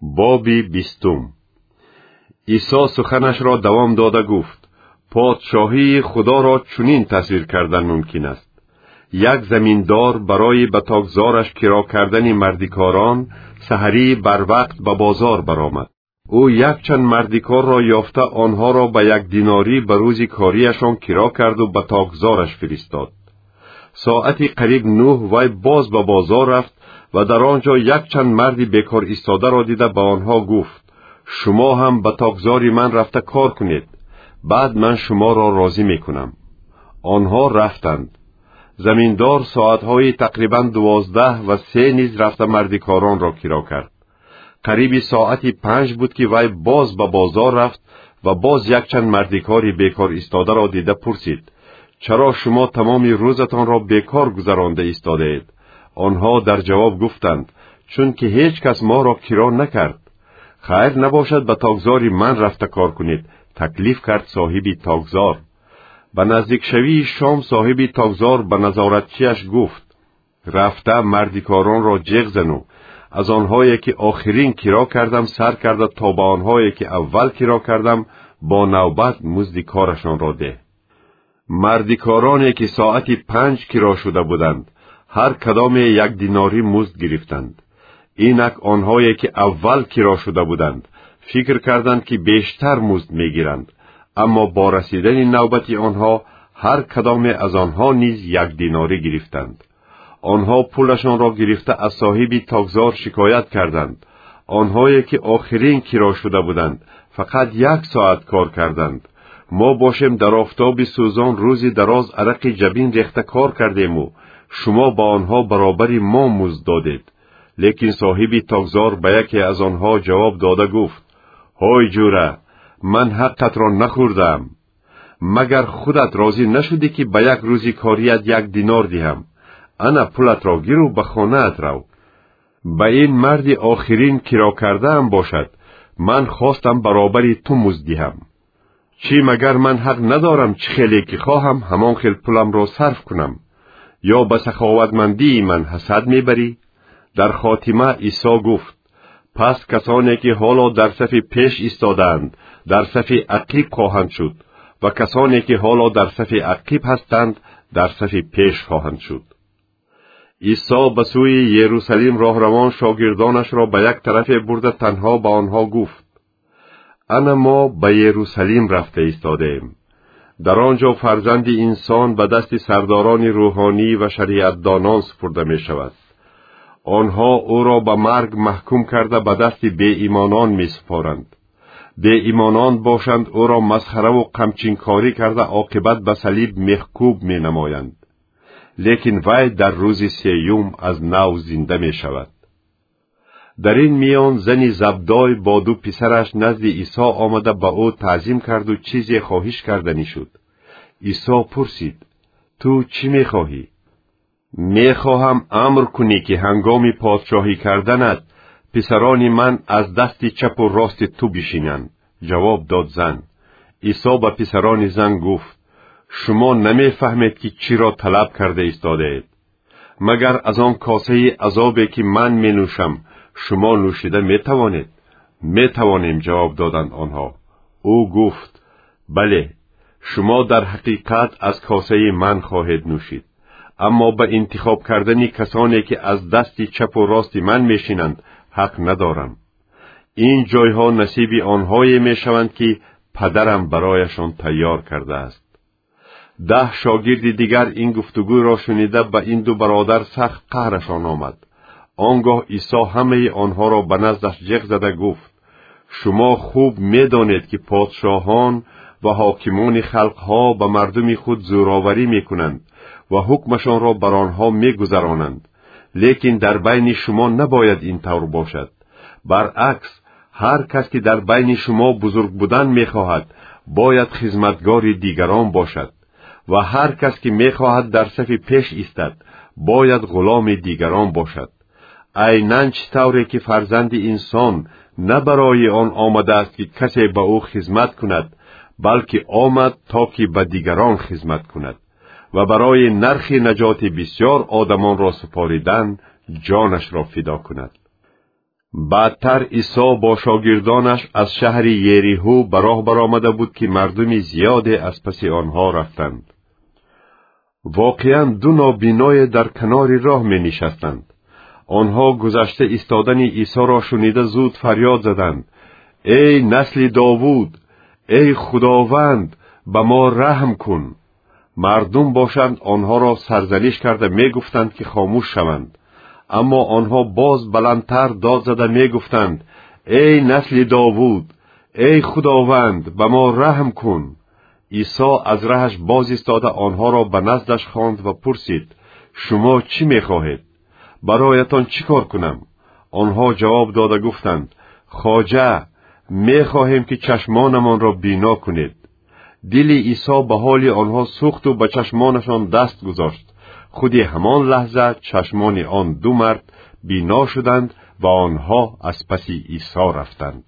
боби бистум. Исо суханашро давом дода гуфт. Подшоҳии худоро чунин тасвир кардан мумкин аст. Як заминдор барои ба тогзораш киро кардани мардикорон саҳарӣ барвақт ба бозор баромад. Ӯ якчанд мардикорро ёфта онҳоро ба як динорӣ ба рӯзи корияшон киро карду ба тогзораш фиристод. Соати қариб нӯҳ вай боз ба бозор рафт ва дар он ҷо якчанд марди бекор истодаро дида ба онҳо гуфт шумо ҳам ба тогзори ман рафта кор кунед баъд ман шуморо розӣ мекунам онҳо рафтанд. Заминдор соатҳои тақрибан дувоздаҳ ва се низ рафта марди коронро киро кард. Қариби соати панҷ буд ки вай боз ба бозор рафт ва боз якчанд мардикори бекор истодаро дида пурсид чаро шумо тамоми рӯзатонро бекор гузаронда истодаед онҳо дар ҷавоб гуфтанд чунки ҳеҷ кас моро киро накард. Хайр набошад ба тогзори ман рафта кор кунед. Таклиф кард соҳиби тогзор ба наздикшавии шом соҳиби тогзор ба назоратчиаш гуфт рафта мардикоронро ҷеғ зану. Аз онҳое ки охирин киро кардам сар карда то ба онҳое ки аввал киро кардам бо навбат музди корашонро деҳ мардикороне ки соати панҷ киро шуда буданд ҳар кадоме як динорӣ музд гирифтанд. Инак онҳое ки аввал киро шуда буданд фикр карданд ки бештар музд мегиранд. Аммо бо расидани навбати онҳо ҳар кадоме аз онҳо низ як динорӣ гирифтанд. Онҳо пулашонро гирифта аз соҳиби тогзор шикоят карданд. Онҳое ки охирин киро шуда буданд фақат як соат кор карданд. Мо бошем дар офтоби сӯзон рӯзи дароз арақи ҷабин рехта кор кардему шумо ба онҳо баробари мо музд додед. Лекин соҳиби тогзор ба яке аз онҳо ҷавоб дода гуфт ҳой ҷура ман ҳаққатро нахӯрдаам магар худат розӣ нашудӣ ки ба як рӯзи корият як динор диҳам. Ана пулатро гиру ба хонаат рав. Ба ин марди охирин киро кардаам бошад ман хостам баробари ту музд диҳам. Чӣ магар ман ҳақ надорам чӣ хеле ки хоҳам ҳамон хел пуламро сарф кунам ё ба саховатмандии ман ҳасад мебарӣ? Дар хотима исо гуфт пас касоне ки ҳоло дар сафи пеш истодаанд дар сафи ақиб хоҳанд шуд ва касоне ки ҳоло дар сафи ақиб ҳастанд дар сафи пеш хоҳанд шуд исо ба сӯи ерусалим роҳравон шогирдонашро ба як тарафе бурда танҳо ба онҳо гуфт ана мо ба ерусалим рафта истодем дар он ҷо фарзанди инсон ба дасти сардорони рӯҳонӣ ва шариатдонон супурда мешавад. Онҳо ӯро ба марг маҳкум карда ба дасти беимонон месупоранд беимонон бошанд ӯро масхараву қамчинкорӣ карда оқибат ба салиб мехкӯб менамоянд. Лекин вай дар рӯзи сеюм аз нав зинда мешавад дар ин миён зани забдой бо ду писараш назди исо омада ба ӯ таъзим карду чизе хоҳиш карданӣ шуд исо пурсид ту чӣ мехоҳӣ? Мехоҳам амр кунӣ ки ҳангоми подшоҳӣ карданат писарони ман аз дасти чапу рости ту бишинанд ҷавоб дод зан. Исо ба писарони зан гуфт шумо намефаҳмед ки чиро талаб карда истодаед. Магар аз он косаи азобе ки ман менӯшам шумо нӯшида метавонед? Метавонем ҷавоб доданд онҳо ӯ гуфт бале шумо дар ҳақиқат аз косаи ман хоҳед нӯшид. Аммо ба интихоб кардани касоне ки аз дасти чапу рости ман мешинанд ҳақ надорам. Ин ҷойҳо насиби онҳое мешаванд ки падарам барояшон тайёр кардааст. Даҳ шогирди дигар ин гуфтугӯйро шунида ба ин ду бародар сахт қаҳрашон омад он гоҳ исо ҳамаи онҳоро ба наздаш ҷеғ зада гуфт шумо хуб медонед ки подшоҳон ва ҳокимони халқҳо ба мардуми худ зӯроварӣ мекунанд ва ҳукмашонро бар онҳо мегузаронанд лекин дар байни шумо набояд ин тавр бошад баръакс ҳар кас ки дар байни шумо бузург будан мехоҳад бояд хизматгори дигарон бошад ва ҳар кас ки мехоҳад дар сафи пеш истад бояд ғуломи дигарон бошад айнан чӣ тавре ки фарзанди инсон на барои он омадааст ки касе ба ӯ хизмат кунад балки омад то ки ба дигарон хизмат кунад. Ва барои нархи наҷоти бисьёр одамонро супоридан ҷонашро фидо кунад. Баъдтар исо бо шогирдонаш аз шаҳри ериҳӯ ба роҳ баромада буд ки мардуми зиёде аз паси онҳо рафтанд. Воқеан ду нобиное дар канори роҳ менишастанд онҳо гузашта истодани исоро шунида зуд фарёд заданд. Эй насли довуд эй худованд ба мо раҳм кун. Мардум бошанд онҳоро сарзаниш карда мегуфтанд ки хомӯш шаванд. Аммо онҳо боз баландтар дод зада мегуфтанд. Эй насли довуд эй худованд ба мо раҳм кун! Исо аз раҳаш боз истода онҳоро ба наздаш хонд ва пурсид шумо чӣ мехоҳед бароятон чӣ кор кунам? Онҳо ҷавоб дода гуфтанд хоҷа мехоҳем ки чашмонамонро бино кунед. Дили исо ба ҳоли онҳо сӯхту ба чашмонашон даст гузошт. Худи ҳамон лаҳза чашмони он ду мард бино шуданд ва онҳо аз паси исо рафтанд